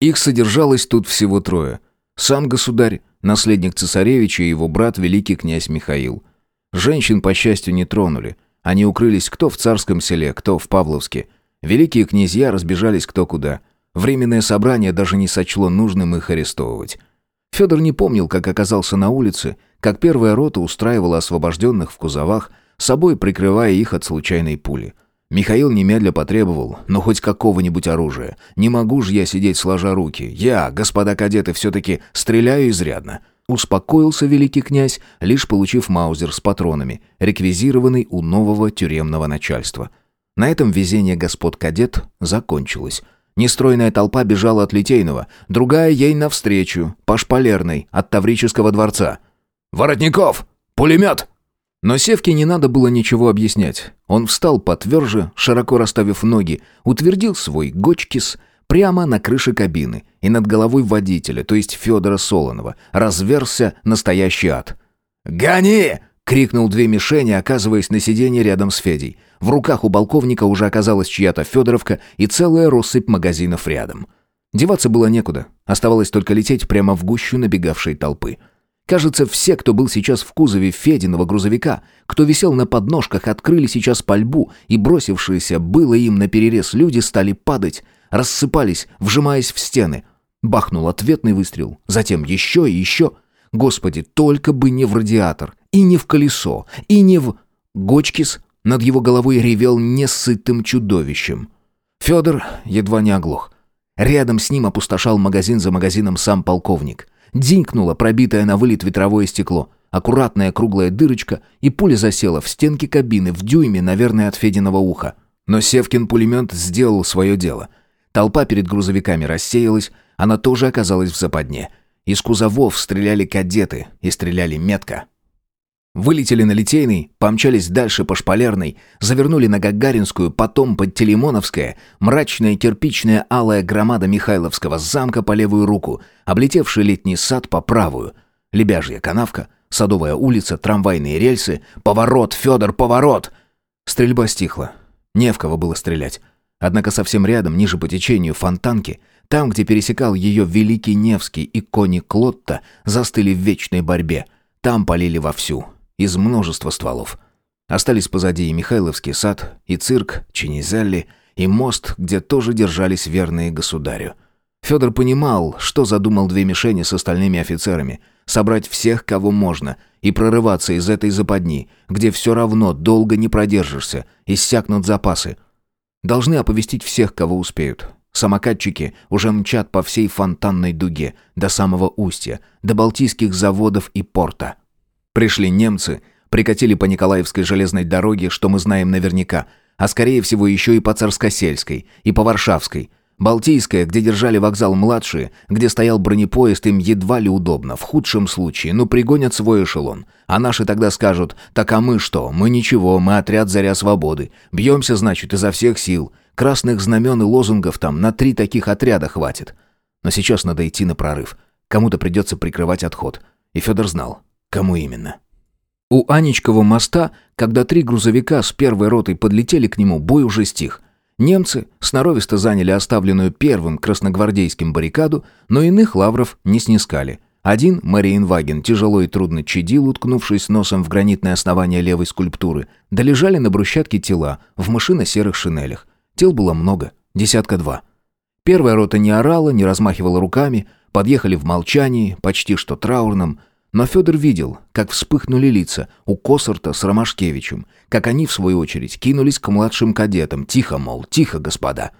Их содержалось тут всего трое. Сам государь, наследник цесаревича и его брат великий князь Михаил. Женщин, по счастью, не тронули. Они укрылись кто в царском селе, кто в Павловске. Великие князья разбежались кто куда. Временное собрание даже не сочло нужным их арестовывать. Федор не помнил, как оказался на улице, как первая рота устраивала освобожденных в кузовах, собой прикрывая их от случайной пули. Михаил немедля потребовал, но хоть какого-нибудь оружия. Не могу же я сидеть сложа руки. Я, господа кадеты, все-таки стреляю изрядно. Успокоился великий князь, лишь получив маузер с патронами, реквизированный у нового тюремного начальства. На этом везение господ кадет закончилось. Нестройная толпа бежала от Литейного, другая ей навстречу, по Шпалерной, от Таврического дворца. «Воротников! Пулемет!» Но Севке не надо было ничего объяснять. Он встал потверже, широко расставив ноги, утвердил свой гочкис прямо на крыше кабины, и над головой водителя, то есть Федора Солонова, разверся настоящий ад. «Гони!» — крикнул две мишени, оказываясь на сиденье рядом с Федей. В руках у полковника уже оказалась чья-то Федоровка и целая россыпь магазинов рядом. Деваться было некуда, оставалось только лететь прямо в гущу набегавшей толпы. Кажется, все, кто был сейчас в кузове Фединого грузовика, кто висел на подножках, открыли сейчас пальбу, и бросившиеся было им на перерез люди стали падать, рассыпались, вжимаясь в стены. Бахнул ответный выстрел, затем еще и еще. Господи, только бы не в радиатор, и не в колесо, и не в... Гочкис над его головой ревел несытым чудовищем. Федор едва не оглох. Рядом с ним опустошал магазин за магазином сам полковник. Динкнуло пробитое на вылет ветровое стекло. Аккуратная круглая дырочка, и пуля засела в стенке кабины в дюйме, наверное, от Фединого уха. Но Севкин пулемет сделал свое дело. Толпа перед грузовиками рассеялась, она тоже оказалась в западне. Из кузовов стреляли кадеты, и стреляли метко. Вылетели на Литейный, помчались дальше по Шпалерной, завернули на Гагаринскую, потом под Телемоновское, мрачная кирпичная алая громада Михайловского замка по левую руку, облетевший летний сад по правую, лебяжья канавка, садовая улица, трамвайные рельсы, поворот, Федор, поворот! Стрельба стихла. Не в кого было стрелять. Однако совсем рядом, ниже по течению фонтанки, там, где пересекал ее Великий Невский и кони Клотта, застыли в вечной борьбе. Там полили вовсю из множества стволов. Остались позади и Михайловский сад, и цирк, Чинизелли, и мост, где тоже держались верные государю. Федор понимал, что задумал две мишени с остальными офицерами — собрать всех, кого можно, и прорываться из этой западни, где все равно долго не продержишься, иссякнут запасы. Должны оповестить всех, кого успеют. Самокатчики уже мчат по всей фонтанной дуге, до самого устья, до балтийских заводов и порта. Пришли немцы, прикатили по Николаевской железной дороге, что мы знаем наверняка, а скорее всего еще и по Царскосельской, и по Варшавской. Балтийская, где держали вокзал младшие, где стоял бронепоезд, им едва ли удобно, в худшем случае, но пригонят свой эшелон. А наши тогда скажут, так а мы что, мы ничего, мы отряд «Заря свободы». Бьемся, значит, изо всех сил. Красных знамен и лозунгов там на три таких отряда хватит. Но сейчас надо идти на прорыв. Кому-то придется прикрывать отход. И Федор знал, Кому именно? У Анечкова моста, когда три грузовика с первой ротой подлетели к нему, бой уже стих. Немцы сноровисто заняли оставленную первым красногвардейским баррикаду, но иных лавров не снискали. Один, Мариенваген, тяжело и трудно чадил, уткнувшись носом в гранитное основание левой скульптуры. Долежали на брусчатке тела, в мышино-серых шинелях. Тел было много, десятка два. Первая рота не орала, не размахивала руками, подъехали в молчании, почти что траурном, но Федор видел, как вспыхнули лица у Косарта с Ромашкевичем, как они, в свою очередь, кинулись к младшим кадетам. Тихо, мол, тихо, господа.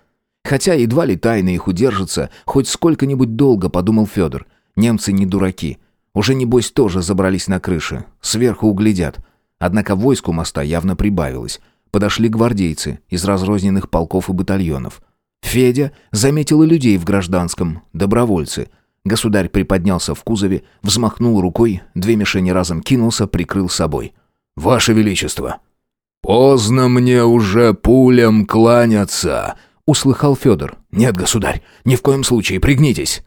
Хотя едва ли тайна их удержится, хоть сколько-нибудь долго, подумал Федор. Немцы не дураки. Уже, небось, тоже забрались на крыши. Сверху углядят. Однако войску моста явно прибавилось. Подошли гвардейцы из разрозненных полков и батальонов. Федя заметил и людей в гражданском, добровольцы – Государь приподнялся в кузове, взмахнул рукой, две мишени разом кинулся, прикрыл собой. «Ваше Величество!» «Поздно мне уже пулям кланяться!» — услыхал Федор. «Нет, государь, ни в коем случае, пригнитесь!»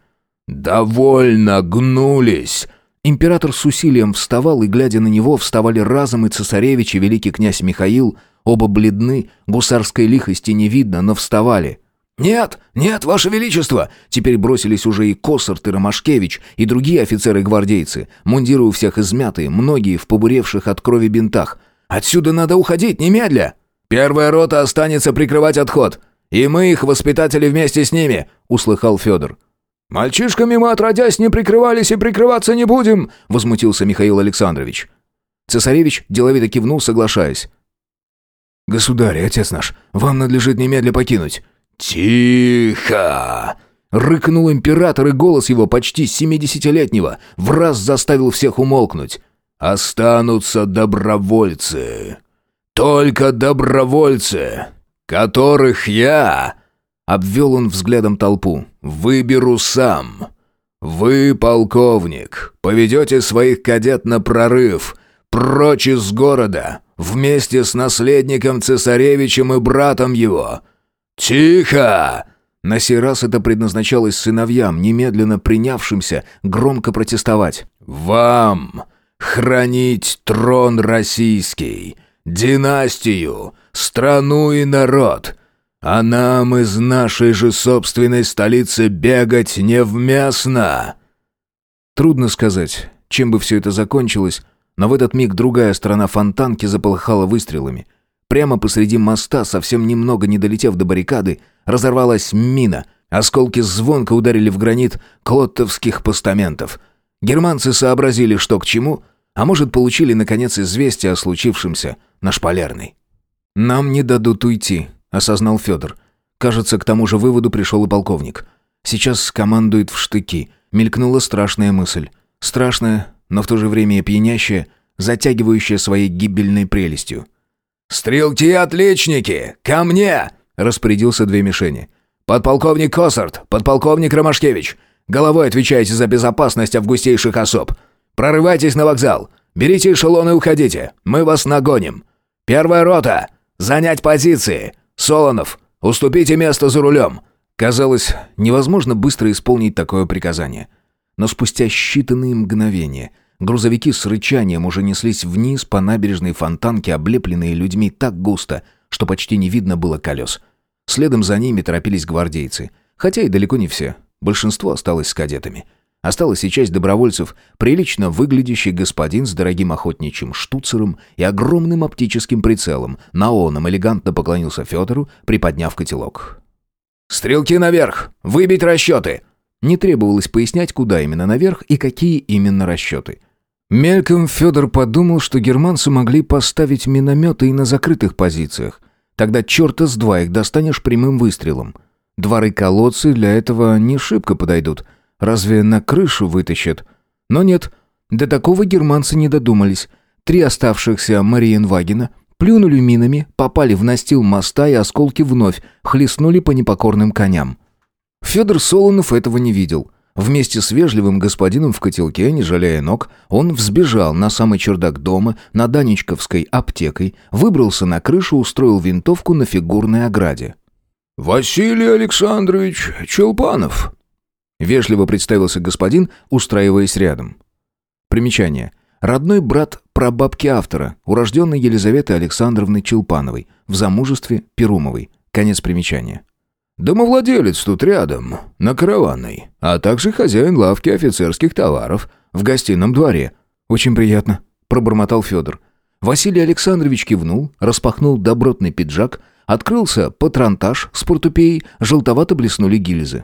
«Довольно гнулись!» Император с усилием вставал, и, глядя на него, вставали разом и цесаревич, и великий князь Михаил. Оба бледны, гусарской лихости не видно, но вставали. «Нет, нет, ваше величество!» Теперь бросились уже и Косарт, и Ромашкевич, и другие офицеры-гвардейцы. Мундиры у всех измятые, многие в побуревших от крови бинтах. «Отсюда надо уходить, немедля!» «Первая рота останется прикрывать отход, и мы, их воспитатели, вместе с ними!» — услыхал Федор. «Мальчишками мы, отродясь, не прикрывались и прикрываться не будем!» — возмутился Михаил Александрович. Цесаревич деловито кивнул, соглашаясь. «Государь, отец наш, вам надлежит немедля покинуть». «Тихо!» Рыкнул император, и голос его, почти семидесятилетнего, в раз заставил всех умолкнуть. «Останутся добровольцы. Только добровольцы, которых я...» Обвел он взглядом толпу. «Выберу сам. Вы, полковник, поведете своих кадет на прорыв, прочь из города, вместе с наследником цесаревичем и братом его. Тихо!» На сей раз это предназначалось сыновьям, немедленно принявшимся громко протестовать. «Вам хранить трон российский, династию, страну и народ, а нам из нашей же собственной столицы бегать невместно!» Трудно сказать, чем бы все это закончилось, но в этот миг другая сторона фонтанки заполыхала выстрелами. Прямо посреди моста, совсем немного не долетев до баррикады, разорвалась мина. Осколки звонко ударили в гранит клоттовских постаментов. Германцы сообразили, что к чему, а может, получили, наконец, известие о случившемся на Шпалерной. «Нам не дадут уйти», — осознал Федор. Кажется, к тому же выводу пришел и полковник. Сейчас командует в штыки. Мелькнула страшная мысль. Страшная, но в то же время и пьянящая, затягивающая своей гибельной прелестью. «Стрелки-отличники! Ко мне!» — распорядился две мишени. «Подполковник Косарт, подполковник Ромашкевич, головой отвечаете за безопасность августейших особ. Прорывайтесь на вокзал, берите эшелон и уходите, мы вас нагоним. Первая рота! Занять позиции! Солонов, уступите место за рулем!» Казалось, невозможно быстро исполнить такое приказание. Но спустя считанные мгновения грузовики с рычанием уже неслись вниз по набережной фонтанке, облепленные людьми так густо, что почти не видно было колес. Следом за ними торопились гвардейцы, хотя и далеко не все. Большинство осталось с кадетами. Осталась и часть добровольцев, прилично выглядящий господин с дорогим охотничьим штуцером и огромным оптическим прицелом. Наоном элегантно поклонился Федору, приподняв котелок. «Стрелки наверх! Выбить расчеты!» Не требовалось пояснять, куда именно наверх и какие именно расчеты. Мельком Федор подумал, что германцы могли поставить минометы и на закрытых позициях. Тогда черта с два их достанешь прямым выстрелом. Дворы-колодцы для этого не шибко подойдут. Разве на крышу вытащат? Но нет, до такого германцы не додумались. Три оставшихся Мариенвагена плюнули минами, попали в настил моста и осколки вновь хлестнули по непокорным коням. Федор Солонов этого не видел. Вместе с вежливым господином в котелке, не жалея ног, он взбежал на самый чердак дома, на Даничковской аптекой, выбрался на крышу, устроил винтовку на фигурной ограде. «Василий Александрович Челпанов», — вежливо представился господин, устраиваясь рядом. Примечание. Родной брат прабабки автора, урожденной Елизаветы Александровны Челпановой, в замужестве Перумовой. Конец примечания. Домовладелец тут рядом, на караванной, а также хозяин лавки офицерских товаров в гостином дворе. Очень приятно, пробормотал Федор. Василий Александрович кивнул, распахнул добротный пиджак, открылся патронтаж с портупеей, желтовато блеснули гильзы.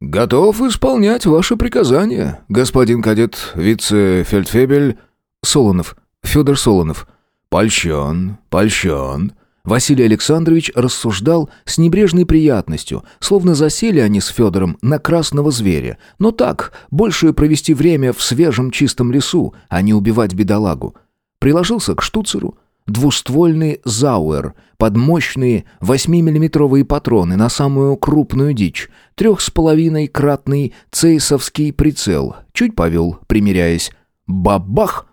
«Готов исполнять ваши приказания, господин кадет вице-фельдфебель Солонов, Федор Солонов». «Польщен, польщен», Василий Александрович рассуждал с небрежной приятностью, словно засели они с Федором на красного зверя. Но так, больше провести время в свежем чистом лесу, а не убивать бедолагу. Приложился к штуцеру. Двуствольный Зауэр под мощные 8-миллиметровые патроны на самую крупную дичь. Трех с половиной кратный цейсовский прицел. Чуть повел, примеряясь. Бабах!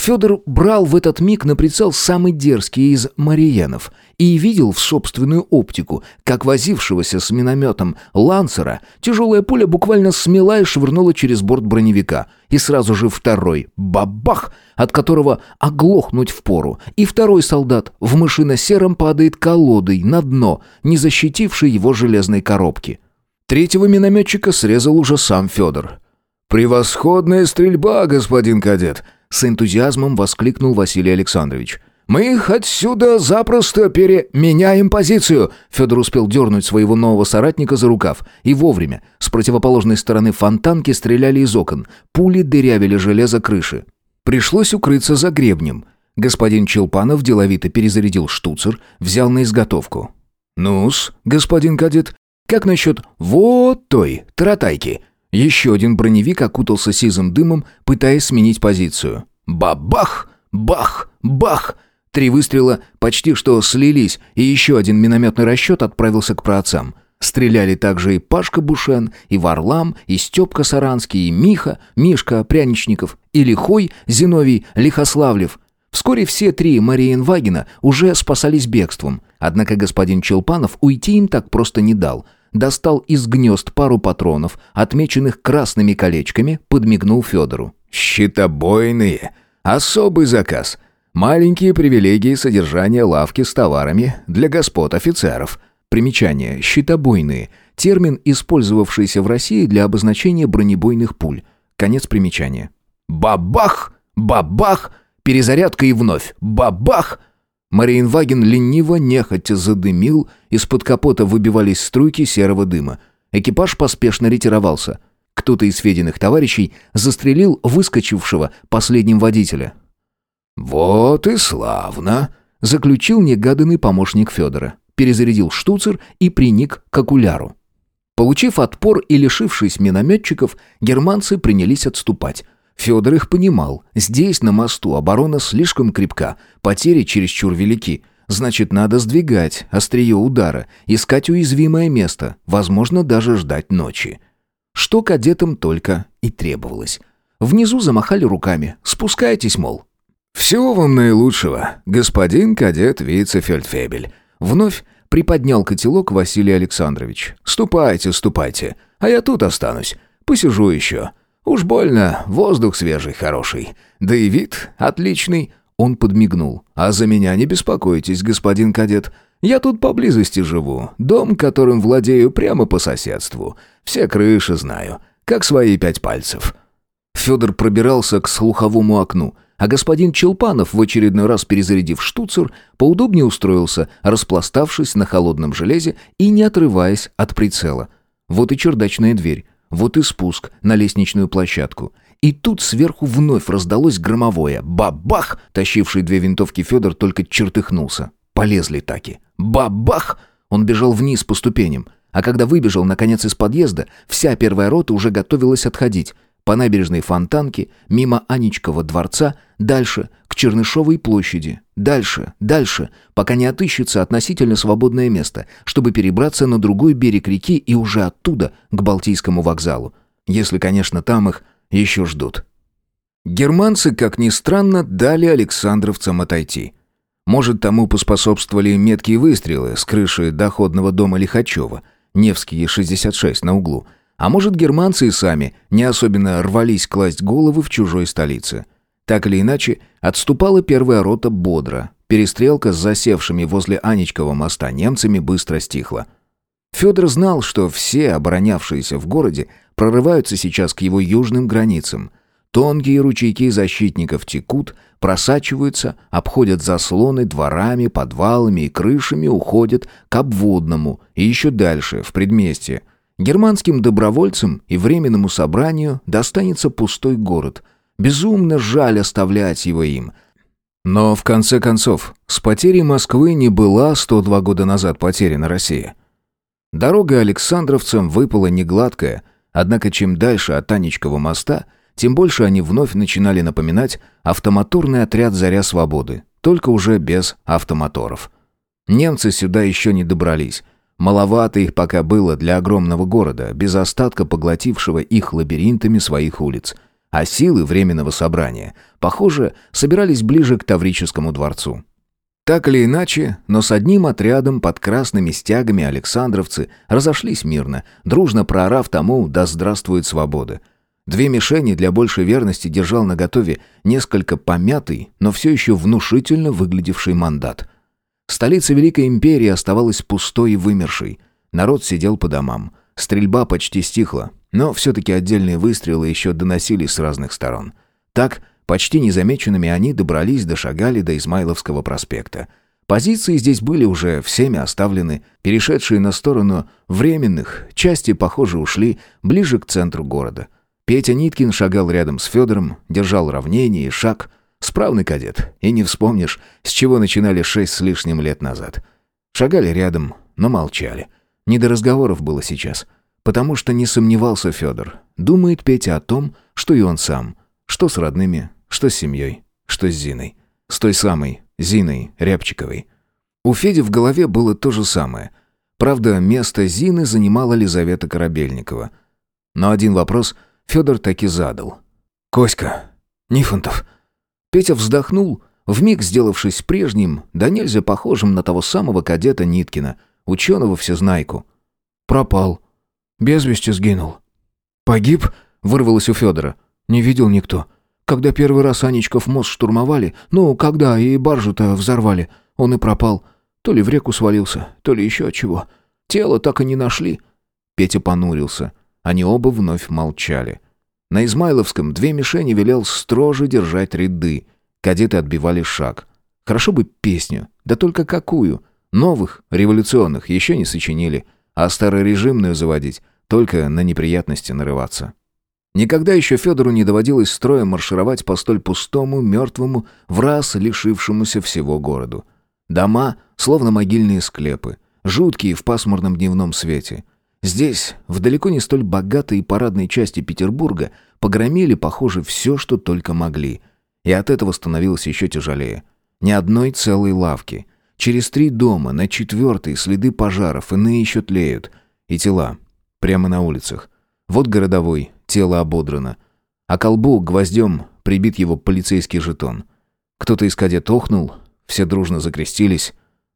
Федор брал в этот миг на прицел самый дерзкий из мариенов и видел в собственную оптику, как возившегося с минометом лансера тяжелая пуля буквально смела и швырнула через борт броневика. И сразу же второй — бабах, от которого оглохнуть впору. И второй солдат в мышино-сером падает колодой на дно, не защитивший его железной коробки. Третьего минометчика срезал уже сам Федор. «Превосходная стрельба, господин кадет!» С энтузиазмом воскликнул Василий Александрович. «Мы их отсюда запросто переменяем позицию!» Федор успел дернуть своего нового соратника за рукав. И вовремя. С противоположной стороны фонтанки стреляли из окон. Пули дырявили железо крыши. Пришлось укрыться за гребнем. Господин Челпанов деловито перезарядил штуцер, взял на изготовку. «Ну-с, господин кадет, как насчет вот той таратайки?» Еще один броневик окутался сизым дымом, пытаясь сменить позицию. Бабах! Бах! Бах! Три выстрела почти что слились, и еще один минометный расчет отправился к праотцам. Стреляли также и Пашка Бушен, и Варлам, и Степка Саранский, и Миха, Мишка Пряничников, и Лихой Зиновий Лихославлев. Вскоре все три Мариенвагена уже спасались бегством, однако господин Челпанов уйти им так просто не дал – достал из гнезд пару патронов, отмеченных красными колечками, подмигнул Федору. «Щитобойные! Особый заказ! Маленькие привилегии содержания лавки с товарами для господ офицеров!» Примечание. Щитобойные. Термин, использовавшийся в России для обозначения бронебойных пуль. Конец примечания. «Бабах! Бабах! Перезарядка и вновь! Бабах!» Мариенваген лениво, нехотя задымил, из-под капота выбивались струйки серого дыма. Экипаж поспешно ретировался. Кто-то из Фединых товарищей застрелил выскочившего последним водителя. «Вот и славно!» — заключил негаданный помощник Федора. Перезарядил штуцер и приник к окуляру. Получив отпор и лишившись минометчиков, германцы принялись отступать. Федор их понимал. Здесь, на мосту, оборона слишком крепка, потери чересчур велики. Значит, надо сдвигать острие удара, искать уязвимое место, возможно, даже ждать ночи. Что кадетам только и требовалось. Внизу замахали руками. «Спускайтесь, мол». «Всего вам наилучшего, господин кадет вице-фельдфебель». Вновь приподнял котелок Василий Александрович. «Ступайте, ступайте, а я тут останусь. Посижу еще. Уж больно, воздух свежий, хороший. Да и вид отличный. Он подмигнул. А за меня не беспокойтесь, господин кадет. Я тут поблизости живу. Дом, которым владею прямо по соседству. Все крыши знаю. Как свои пять пальцев. Федор пробирался к слуховому окну, а господин Челпанов, в очередной раз перезарядив штуцер, поудобнее устроился, распластавшись на холодном железе и не отрываясь от прицела. Вот и чердачная дверь. Вот и спуск на лестничную площадку. И тут сверху вновь раздалось громовое «Бабах!» Тащивший две винтовки Федор только чертыхнулся. Полезли таки. «Бабах!» Он бежал вниз по ступеням. А когда выбежал, наконец, из подъезда, вся первая рота уже готовилась отходить по набережной Фонтанки, мимо Анечкова дворца, дальше, к Чернышовой площади, дальше, дальше, пока не отыщется относительно свободное место, чтобы перебраться на другой берег реки и уже оттуда к Балтийскому вокзалу. Если, конечно, там их еще ждут. Германцы, как ни странно, дали александровцам отойти. Может, тому поспособствовали меткие выстрелы с крыши доходного дома Лихачева, Невский, 66 на углу – а может, германцы и сами не особенно рвались класть головы в чужой столице. Так или иначе, отступала первая рота бодро. Перестрелка с засевшими возле Анечкова моста немцами быстро стихла. Федор знал, что все оборонявшиеся в городе прорываются сейчас к его южным границам. Тонкие ручейки защитников текут, просачиваются, обходят заслоны дворами, подвалами и крышами, уходят к обводному и еще дальше, в предместье, Германским добровольцам и Временному собранию достанется пустой город. Безумно жаль оставлять его им. Но, в конце концов, с потерей Москвы не была 102 года назад потеряна Россия. Дорога Александровцам выпала негладкая, однако чем дальше от Танечкова моста, тем больше они вновь начинали напоминать автомоторный отряд «Заря свободы», только уже без автомоторов. Немцы сюда еще не добрались, Маловато их пока было для огромного города, без остатка поглотившего их лабиринтами своих улиц. А силы Временного собрания, похоже, собирались ближе к Таврическому дворцу. Так или иначе, но с одним отрядом под красными стягами александровцы разошлись мирно, дружно проорав тому «Да здравствует свобода!». Две мишени для большей верности держал наготове несколько помятый, но все еще внушительно выглядевший мандат. Столица Великой Империи оставалась пустой и вымершей. Народ сидел по домам. Стрельба почти стихла, но все-таки отдельные выстрелы еще доносились с разных сторон. Так, почти незамеченными они добрались, дошагали до Измайловского проспекта. Позиции здесь были уже всеми оставлены, перешедшие на сторону временных, части, похоже, ушли ближе к центру города. Петя Ниткин шагал рядом с Федором, держал равнение и шаг. Справный кадет, и не вспомнишь, с чего начинали шесть с лишним лет назад. Шагали рядом, но молчали. Не до разговоров было сейчас — Потому что не сомневался Федор. Думает Петя о том, что и он сам. Что с родными, что с семьей, что с Зиной. С той самой Зиной Рябчиковой. У Феди в голове было то же самое. Правда, место Зины занимала Лизавета Корабельникова. Но один вопрос Федор таки задал. «Коська, Нифонтов». Петя вздохнул, вмиг сделавшись прежним, да нельзя похожим на того самого кадета Ниткина, ученого-всезнайку. «Пропал», без вести сгинул». «Погиб?» — вырвалось у Федора. «Не видел никто. Когда первый раз Анечков мост штурмовали, ну, когда и баржу-то взорвали, он и пропал. То ли в реку свалился, то ли еще чего. Тело так и не нашли». Петя понурился. Они оба вновь молчали. На Измайловском две мишени велел строже держать ряды. Кадеты отбивали шаг. Хорошо бы песню, да только какую? Новых, революционных, еще не сочинили. А старорежимную заводить только на неприятности нарываться. Никогда еще Федору не доводилось строем маршировать по столь пустому, мертвому, в раз лишившемуся всего городу. Дома, словно могильные склепы, жуткие в пасмурном дневном свете. Здесь, в далеко не столь богатой и парадной части Петербурга, погромили, похоже, все, что только могли. И от этого становилось еще тяжелее. Ни одной целой лавки. Через три дома, на четвертой, следы пожаров, иные еще тлеют. И тела, Прямо на улицах. Вот городовой, тело ободрано. А колбу гвоздем прибит его полицейский жетон. Кто-то из кадет охнул, все дружно закрестились.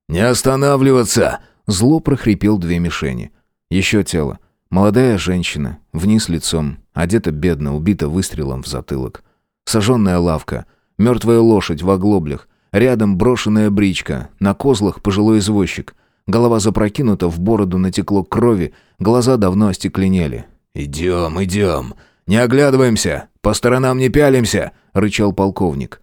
«Не останавливаться!» Зло прохрипел две мишени. Еще тело. Молодая женщина, вниз лицом, одета бедно, убита выстрелом в затылок. Сожженная лавка, мертвая лошадь в оглоблях, рядом брошенная бричка, на козлах пожилой извозчик — Голова запрокинута, в бороду натекло крови, глаза давно остекленели. «Идем, идем! Не оглядываемся! По сторонам не пялимся!» — рычал полковник.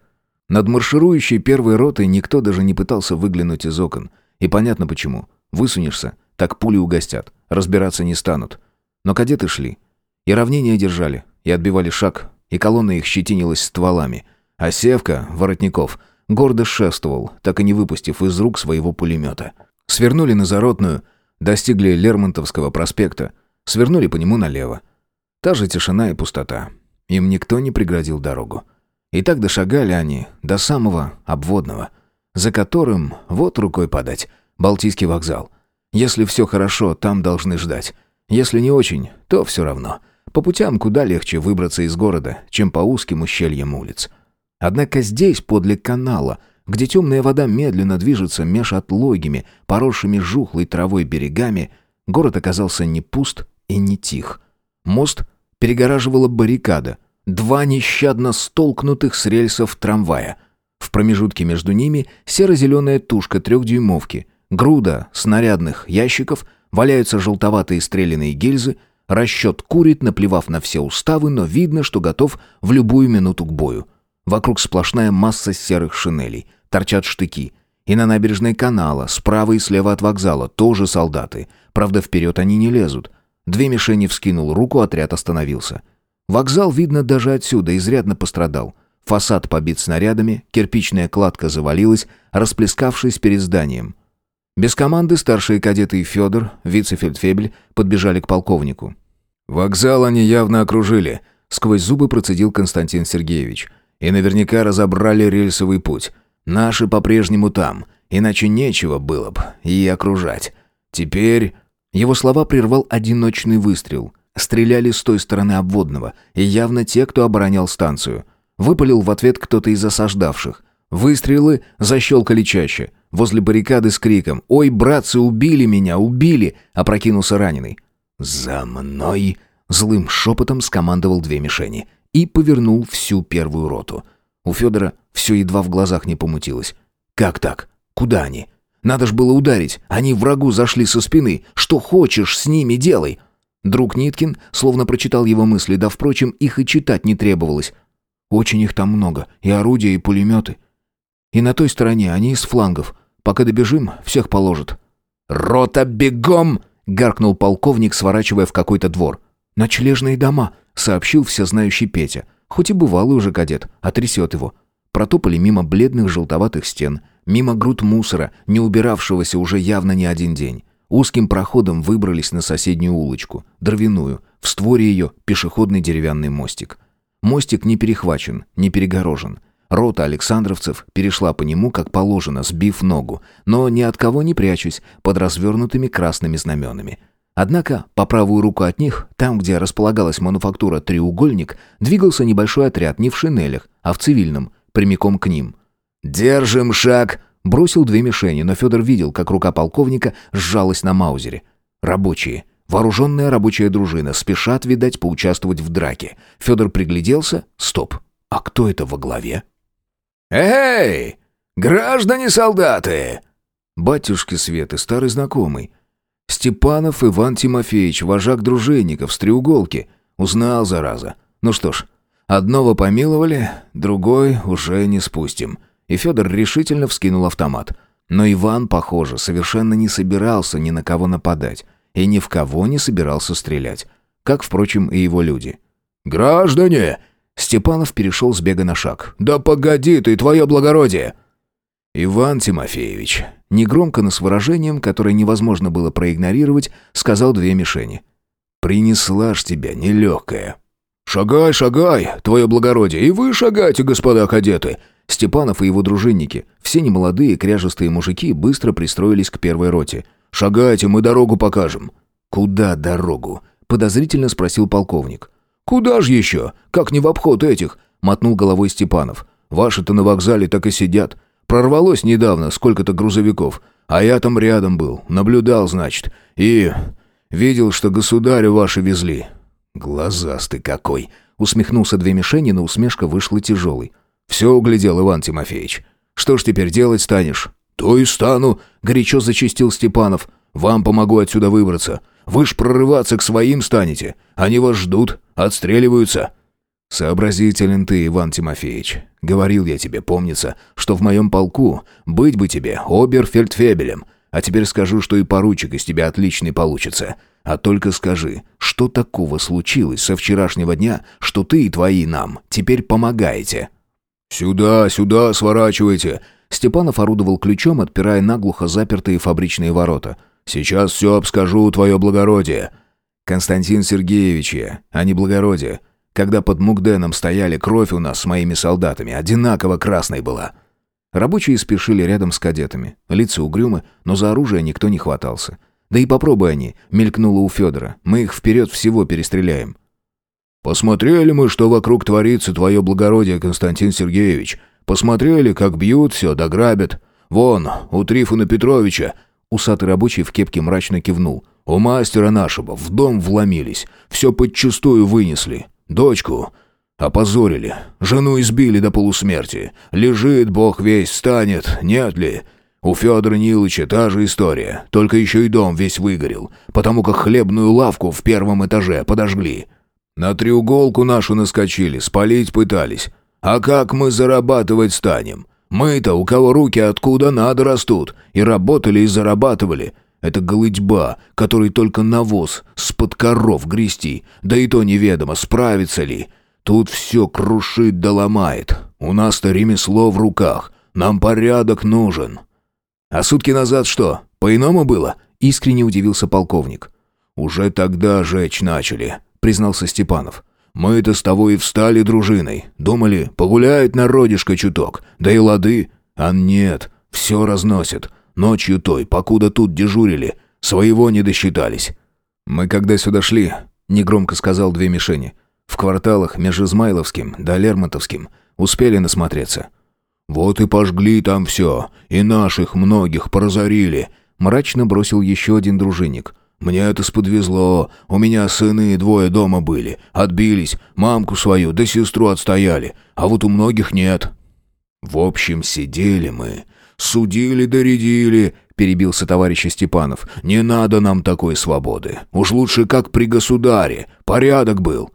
Над марширующей первой ротой никто даже не пытался выглянуть из окон. И понятно почему. Высунешься, так пули угостят, разбираться не станут. Но кадеты шли. И равнение держали, и отбивали шаг, и колонна их щетинилась стволами. А Севка, Воротников, гордо шествовал, так и не выпустив из рук своего пулемета. Свернули на Зародную, достигли Лермонтовского проспекта, свернули по нему налево. Та же тишина и пустота. Им никто не преградил дорогу. И так дошагали они до самого обводного, за которым, вот рукой подать, Балтийский вокзал. Если все хорошо, там должны ждать. Если не очень, то все равно. По путям куда легче выбраться из города, чем по узким ущельям улиц. Однако здесь, подле канала, где темная вода медленно движется меж отлогими, поросшими жухлой травой берегами, город оказался не пуст и не тих. Мост перегораживала баррикада, два нещадно столкнутых с рельсов трамвая. В промежутке между ними серо-зеленая тушка трехдюймовки, груда снарядных ящиков, валяются желтоватые стреляные гильзы, расчет курит, наплевав на все уставы, но видно, что готов в любую минуту к бою. Вокруг сплошная масса серых шинелей. Торчат штыки. И на набережной канала, справа и слева от вокзала, тоже солдаты. Правда, вперед они не лезут. Две мишени вскинул руку, отряд остановился. Вокзал, видно, даже отсюда изрядно пострадал. Фасад побит снарядами, кирпичная кладка завалилась, расплескавшись перед зданием. Без команды старшие кадеты и Федор, вице-фельдфебель, подбежали к полковнику. «Вокзал они явно окружили», — сквозь зубы процедил Константин Сергеевич — и наверняка разобрали рельсовый путь. Наши по-прежнему там, иначе нечего было бы и окружать. Теперь...» Его слова прервал одиночный выстрел. Стреляли с той стороны обводного, и явно те, кто оборонял станцию. Выпалил в ответ кто-то из осаждавших. Выстрелы защелкали чаще. Возле баррикады с криком «Ой, братцы, убили меня, убили!» опрокинулся раненый. «За мной!» — злым шепотом скомандовал две мишени и повернул всю первую роту. У Федора все едва в глазах не помутилось. «Как так? Куда они? Надо ж было ударить. Они врагу зашли со спины. Что хочешь, с ними делай!» Друг Ниткин словно прочитал его мысли, да, впрочем, их и читать не требовалось. «Очень их там много. И орудия, и пулеметы. И на той стороне они из флангов. Пока добежим, всех положат». «Рота, бегом!» — гаркнул полковник, сворачивая в какой-то двор. «Ночлежные дома», — сообщил всезнающий Петя. Хоть и бывалый уже кадет, а трясет его. Протопали мимо бледных желтоватых стен, мимо груд мусора, не убиравшегося уже явно не один день. Узким проходом выбрались на соседнюю улочку, дровяную, в створе ее пешеходный деревянный мостик. Мостик не перехвачен, не перегорожен. Рота Александровцев перешла по нему, как положено, сбив ногу, но ни от кого не прячусь, под развернутыми красными знаменами. Однако, по правую руку от них, там, где располагалась мануфактура «Треугольник», двигался небольшой отряд не в шинелях, а в цивильном, прямиком к ним. «Держим шаг!» Бросил две мишени, но Федор видел, как рука полковника сжалась на маузере. Рабочие. Вооруженная рабочая дружина. Спешат, видать, поучаствовать в драке. Федор пригляделся. Стоп. А кто это во главе? «Эй! Граждане-солдаты!» Батюшки Светы, старый знакомый. Степанов Иван Тимофеевич, вожак дружинников с треуголки. Узнал, зараза. Ну что ж, одного помиловали, другой уже не спустим. И Федор решительно вскинул автомат. Но Иван, похоже, совершенно не собирался ни на кого нападать. И ни в кого не собирался стрелять. Как, впрочем, и его люди. «Граждане!» Степанов перешел с бега на шаг. «Да погоди ты, твое благородие!» «Иван Тимофеевич», негромко, но с выражением, которое невозможно было проигнорировать, сказал две мишени. «Принесла ж тебя нелегкая». «Шагай, шагай, твое благородие, и вы шагайте, господа кадеты!» Степанов и его дружинники, все немолодые кряжестые мужики, быстро пристроились к первой роте. «Шагайте, мы дорогу покажем». «Куда дорогу?» — подозрительно спросил полковник. «Куда же еще? Как не в обход этих?» — мотнул головой Степанов. «Ваши-то на вокзале так и сидят. Прорвалось недавно сколько-то грузовиков, а я там рядом был, наблюдал, значит, и... видел, что государю ваши везли». «Глазастый какой!» — усмехнулся две мишени, но усмешка вышла тяжелой. «Все углядел, Иван Тимофеевич. Что ж теперь делать станешь?» «То и стану», — горячо зачистил Степанов. «Вам помогу отсюда выбраться. Вы ж прорываться к своим станете. Они вас ждут, отстреливаются». «Сообразителен ты, Иван Тимофеевич. Говорил я тебе, помнится, что в моем полку быть бы тебе оберфельдфебелем. А теперь скажу, что и поручик из тебя отличный получится. А только скажи, что такого случилось со вчерашнего дня, что ты и твои нам теперь помогаете?» «Сюда, сюда сворачивайте!» Степанов орудовал ключом, отпирая наглухо запертые фабричные ворота. «Сейчас все обскажу, твое благородие!» «Константин Сергеевич а не благородие. Когда под Мугденом стояли, кровь у нас с моими солдатами одинаково красной была». Рабочие спешили рядом с кадетами. Лица угрюмы, но за оружие никто не хватался. «Да и попробуй они», — мелькнуло у Федора. «Мы их вперед всего перестреляем». «Посмотрели мы, что вокруг творится, твое благородие, Константин Сергеевич. Посмотрели, как бьют все, да грабят. Вон, у Трифона Петровича...» Усатый рабочий в кепке мрачно кивнул. «У мастера нашего в дом вломились, все подчистую вынесли. Дочку опозорили, жену избили до полусмерти. Лежит, бог весь, станет, нет ли? У Федора Нилыча та же история, только еще и дом весь выгорел, потому как хлебную лавку в первом этаже подожгли. На треуголку нашу наскочили, спалить пытались. А как мы зарабатывать станем? Мы-то, у кого руки откуда надо растут, и работали, и зарабатывали. Это голытьба, который только навоз с-под коров грести, да и то неведомо, справится ли. Тут все крушит да ломает. У нас-то ремесло в руках, нам порядок нужен». «А сутки назад что, по-иному было?» — искренне удивился полковник. «Уже тогда жечь начали», — признался Степанов. «Мы-то с того и встали дружиной. Думали, погуляет народишко чуток, да и лады. А нет, все разносит. Ночью той, покуда тут дежурили, своего не досчитались. Мы когда сюда шли, — негромко сказал две мишени. «В кварталах между Измайловским да Лермонтовским успели насмотреться». «Вот и пожгли там все, и наших многих поразорили», — мрачно бросил еще один дружинник. «Мне это сподвезло. У меня сыны двое дома были. Отбились, мамку свою да сестру отстояли. А вот у многих нет». «В общем, сидели мы, судили доредили», — перебился товарищ Степанов. «Не надо нам такой свободы. Уж лучше как при государе. Порядок был».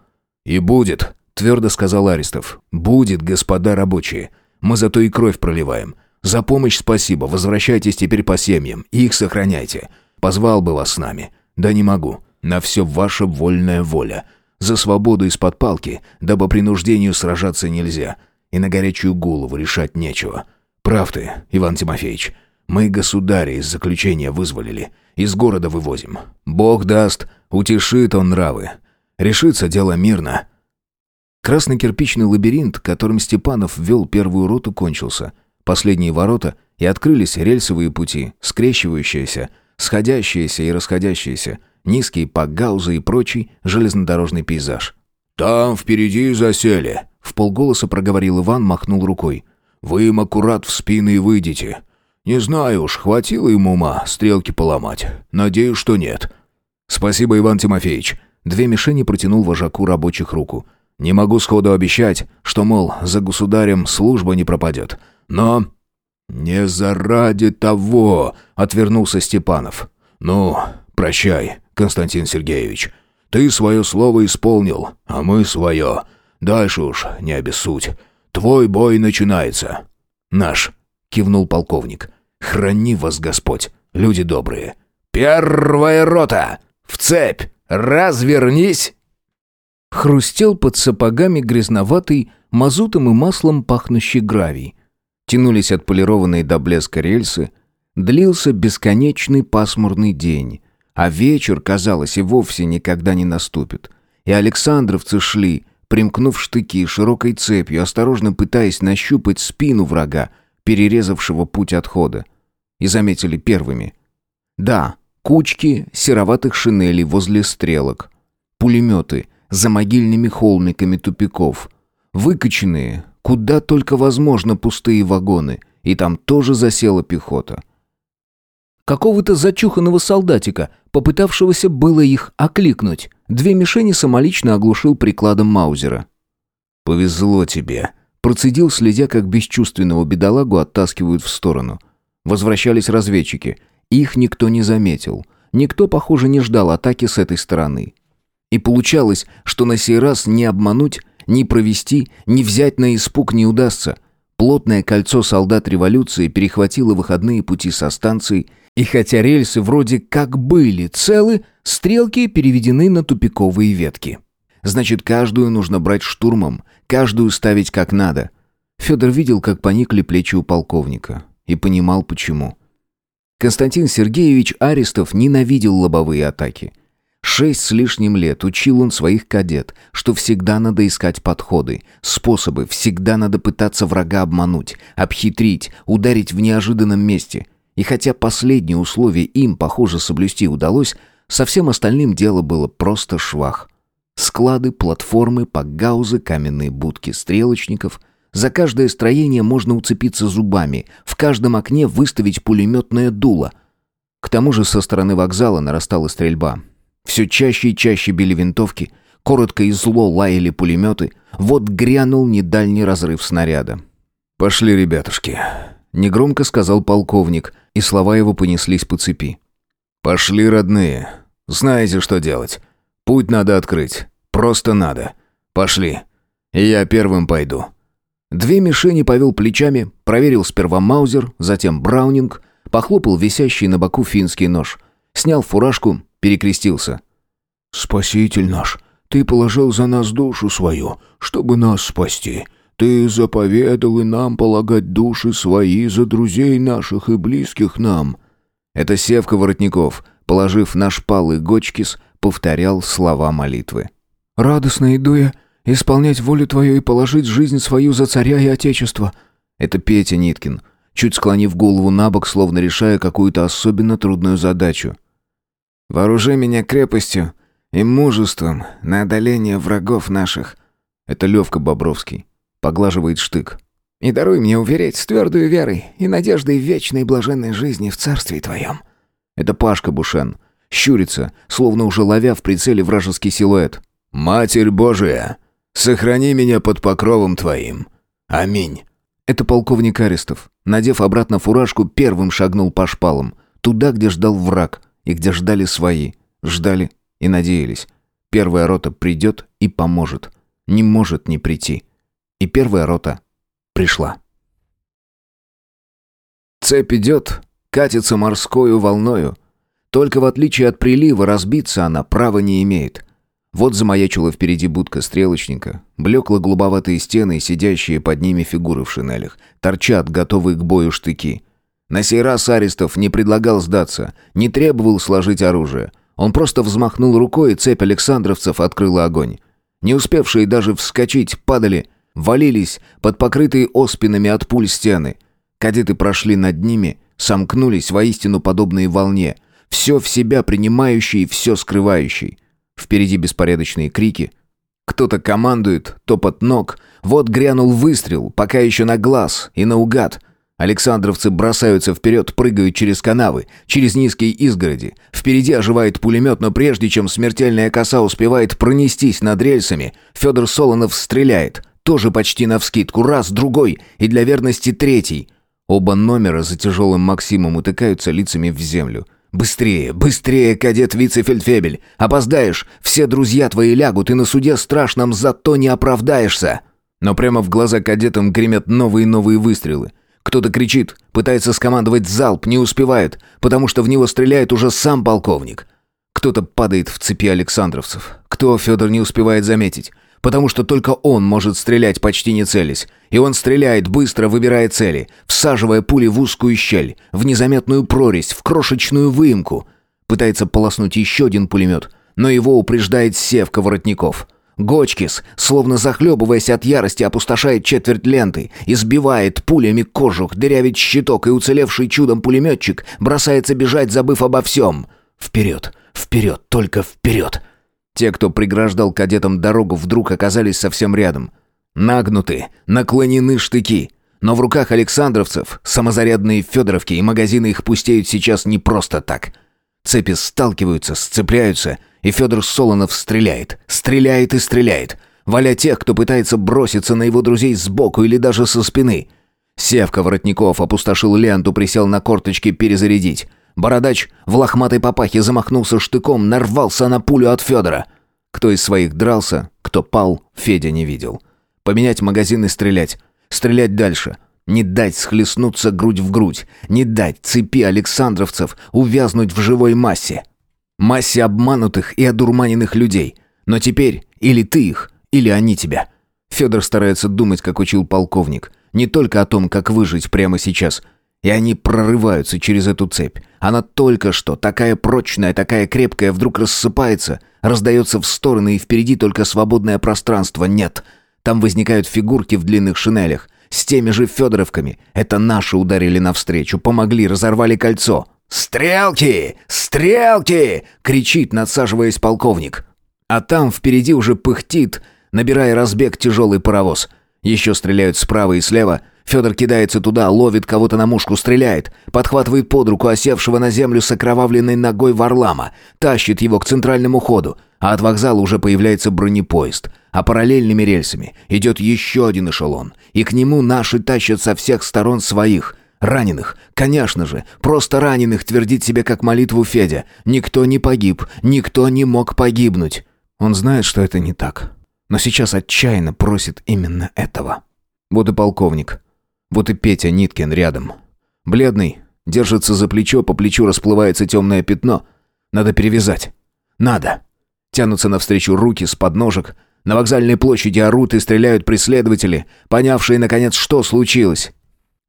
«И будет», — твердо сказал Аристов. «Будет, господа рабочие. Мы зато и кровь проливаем. За помощь спасибо. Возвращайтесь теперь по семьям. Их сохраняйте. Позвал бы вас с нами. Да не могу. На все ваша вольная воля. За свободу из-под палки, да по принуждению сражаться нельзя. И на горячую голову решать нечего. Прав ты, Иван Тимофеевич. Мы государя из заключения вызволили. Из города вывозим. Бог даст, утешит он нравы. Решится дело мирно. Красно-кирпичный лабиринт, которым Степанов ввел первую роту, кончился. Последние ворота, и открылись рельсовые пути, скрещивающиеся, сходящиеся и расходящиеся, низкие пагаузы и прочий железнодорожный пейзаж. «Там впереди засели», — в полголоса проговорил Иван, махнул рукой. «Вы им аккурат в спины и выйдете. Не знаю уж, хватило ему ума стрелки поломать. Надеюсь, что нет». «Спасибо, Иван Тимофеевич». Две мишени протянул вожаку рабочих руку. Не могу сходу обещать, что, мол, за государем служба не пропадет. Но...» «Не заради того!» — отвернулся Степанов. «Ну, прощай, Константин Сергеевич. Ты свое слово исполнил, а мы свое. Дальше уж не обессудь. Твой бой начинается». «Наш», — кивнул полковник. «Храни вас Господь, люди добрые». «Первая рота! В цепь! Развернись!» Хрустел под сапогами грязноватый, мазутом и маслом пахнущий гравий. Тянулись отполированные до блеска рельсы. Длился бесконечный пасмурный день. А вечер, казалось, и вовсе никогда не наступит. И александровцы шли, примкнув штыки широкой цепью, осторожно пытаясь нащупать спину врага, перерезавшего путь отхода. И заметили первыми. Да, кучки сероватых шинелей возле стрелок. Пулеметы — за могильными холмиками тупиков. Выкоченные, куда только возможно пустые вагоны, и там тоже засела пехота. Какого-то зачуханного солдатика, попытавшегося было их окликнуть, две мишени самолично оглушил прикладом Маузера. «Повезло тебе», — процедил, следя, как бесчувственного бедолагу оттаскивают в сторону. Возвращались разведчики. Их никто не заметил. Никто, похоже, не ждал атаки с этой стороны. И получалось, что на сей раз не обмануть, не провести, не взять на испуг не удастся. Плотное кольцо солдат революции перехватило выходные пути со станций, и хотя рельсы вроде как были целы, стрелки переведены на тупиковые ветки. Значит, каждую нужно брать штурмом, каждую ставить как надо. Федор видел, как поникли плечи у полковника, и понимал, почему. Константин Сергеевич Арестов ненавидел лобовые атаки – Шесть с лишним лет учил он своих кадет, что всегда надо искать подходы, способы, всегда надо пытаться врага обмануть, обхитрить, ударить в неожиданном месте. И хотя последнее условие им, похоже, соблюсти удалось, со всем остальным дело было просто швах. Склады, платформы, пакгаузы, каменные будки стрелочников. За каждое строение можно уцепиться зубами, в каждом окне выставить пулеметное дуло. К тому же со стороны вокзала нарастала стрельба. Все чаще и чаще били винтовки, коротко и зло лаяли пулеметы. Вот грянул недальний разрыв снаряда. «Пошли, ребятушки», — негромко сказал полковник, и слова его понеслись по цепи. «Пошли, родные. Знаете, что делать. Путь надо открыть. Просто надо. Пошли. И я первым пойду». Две мишени повел плечами, проверил сперва Маузер, затем Браунинг, похлопал висящий на боку финский нож, снял фуражку, перекрестился. «Спаситель наш, ты положил за нас душу свою, чтобы нас спасти. Ты заповедал и нам полагать души свои за друзей наших и близких нам». Это Севка Воротников, положив на шпалы Гочкис, повторял слова молитвы. «Радостно иду я исполнять волю твою и положить жизнь свою за царя и отечество». Это Петя Ниткин, чуть склонив голову на бок, словно решая какую-то особенно трудную задачу. Вооружи меня крепостью, и мужеством на одоление врагов наших». Это Левка Бобровский. Поглаживает штык. «И даруй мне уверять с твердой верой и надеждой вечной блаженной жизни в царстве твоем». Это Пашка Бушен. Щурится, словно уже ловя в прицеле вражеский силуэт. «Матерь Божия, сохрани меня под покровом твоим. Аминь». Это полковник Арестов. Надев обратно фуражку, первым шагнул по шпалам. Туда, где ждал враг и где ждали свои. Ждали и надеялись. Первая рота придет и поможет. Не может не прийти. И первая рота пришла. Цепь идет, катится морскою волною. Только в отличие от прилива разбиться она права не имеет. Вот замаячила впереди будка стрелочника. Блекло голубоватые стены и сидящие под ними фигуры в шинелях. Торчат, готовые к бою штыки. На сей раз Арестов не предлагал сдаться, не требовал сложить оружие. Он просто взмахнул рукой, и цепь александровцев открыла огонь. Не успевшие даже вскочить, падали, валились под покрытые оспинами от пуль стены. Кадеты прошли над ними, сомкнулись воистину подобные волне, все в себя принимающий и все скрывающий. Впереди беспорядочные крики. Кто-то командует, топот ног. Вот грянул выстрел, пока еще на глаз и наугад. Александровцы бросаются вперед, прыгают через канавы, через низкие изгороди. Впереди оживает пулемет, но прежде чем смертельная коса успевает пронестись над рельсами, Федор Солонов стреляет. Тоже почти навскидку. Раз, другой и для верности третий. Оба номера за тяжелым Максимом утыкаются лицами в землю. «Быстрее, быстрее, кадет вице-фельдфебель! Опоздаешь, все друзья твои лягут, и на суде страшном зато не оправдаешься!» Но прямо в глаза кадетам гремят новые и новые выстрелы. Кто-то кричит, пытается скомандовать залп, не успевает, потому что в него стреляет уже сам полковник. Кто-то падает в цепи александровцев. Кто Федор не успевает заметить, потому что только он может стрелять почти не целясь. И он стреляет, быстро выбирая цели, всаживая пули в узкую щель, в незаметную прорезь, в крошечную выемку. Пытается полоснуть еще один пулемет, но его упреждает севка воротников — Гочкис, словно захлебываясь от ярости, опустошает четверть ленты, избивает пулями кожух, дырявит щиток, и уцелевший чудом пулеметчик бросается бежать, забыв обо всем. Вперед, вперед, только вперед. Те, кто преграждал кадетам дорогу, вдруг оказались совсем рядом. Нагнуты, наклонены штыки. Но в руках александровцев самозарядные Федоровки и магазины их пустеют сейчас не просто так. Цепи сталкиваются, сцепляются, и Федор Солонов стреляет, стреляет и стреляет, валя тех, кто пытается броситься на его друзей сбоку или даже со спины. Севка Воротников опустошил ленту, присел на корточки перезарядить. Бородач в лохматой папахе замахнулся штыком, нарвался на пулю от Федора. Кто из своих дрался, кто пал, Федя не видел. Поменять магазин и стрелять. Стрелять дальше. Не дать схлестнуться грудь в грудь. Не дать цепи александровцев увязнуть в живой массе. Массе обманутых и одурманенных людей. Но теперь или ты их, или они тебя. Федор старается думать, как учил полковник. Не только о том, как выжить прямо сейчас. И они прорываются через эту цепь. Она только что, такая прочная, такая крепкая, вдруг рассыпается, раздается в стороны, и впереди только свободное пространство. Нет. Там возникают фигурки в длинных шинелях. С теми же Федоровками. Это наши ударили навстречу, помогли, разорвали кольцо. «Стрелки! Стрелки!» — кричит, надсаживаясь полковник. А там впереди уже пыхтит, набирая разбег тяжелый паровоз. Еще стреляют справа и слева. Федор кидается туда, ловит кого-то на мушку, стреляет. Подхватывает под руку осевшего на землю с окровавленной ногой Варлама. Тащит его к центральному ходу. А от вокзала уже появляется бронепоезд. А параллельными рельсами идет еще один эшелон. И к нему наши тащат со всех сторон своих — Раненых, конечно же, просто раненых твердит себе как молитву Федя. Никто не погиб, никто не мог погибнуть. Он знает, что это не так. Но сейчас отчаянно просит именно этого. Вот и полковник. Вот и Петя Ниткин рядом. Бледный, держится за плечо, по плечу расплывается темное пятно. Надо перевязать. Надо. Тянутся навстречу руки с подножек. На вокзальной площади орут и стреляют преследователи, понявшие, наконец, что случилось.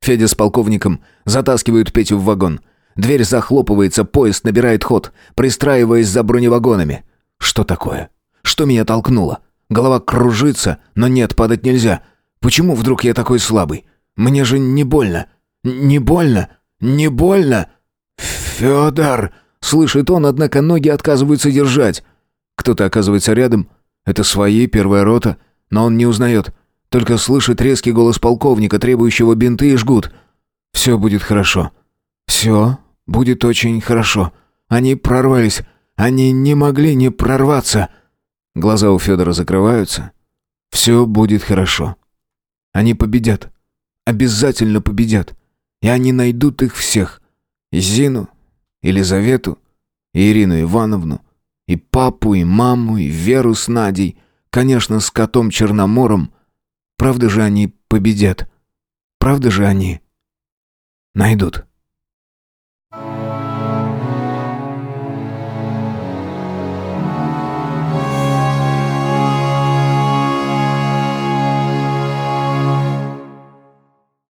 Федя с полковником затаскивают Петю в вагон. Дверь захлопывается, поезд набирает ход, пристраиваясь за броневагонами. Что такое? Что меня толкнуло? Голова кружится, но нет, падать нельзя. Почему вдруг я такой слабый? Мне же не больно. Не больно. Не больно. Федор! Слышит он, однако ноги отказываются держать. Кто-то оказывается рядом. Это свои, первая рота. Но он не узнает. Только слышит резкий голос полковника, требующего бинты и жгут. «Все будет хорошо. Все будет очень хорошо. Они прорвались. Они не могли не прорваться». Глаза у Федора закрываются. «Все будет хорошо. Они победят. Обязательно победят. И они найдут их всех. И Зину, Елизавету, и Ирину Ивановну, и папу, и маму, и Веру с Надей, конечно, с котом Черномором. Правда же они победят? Правда же они найдут?»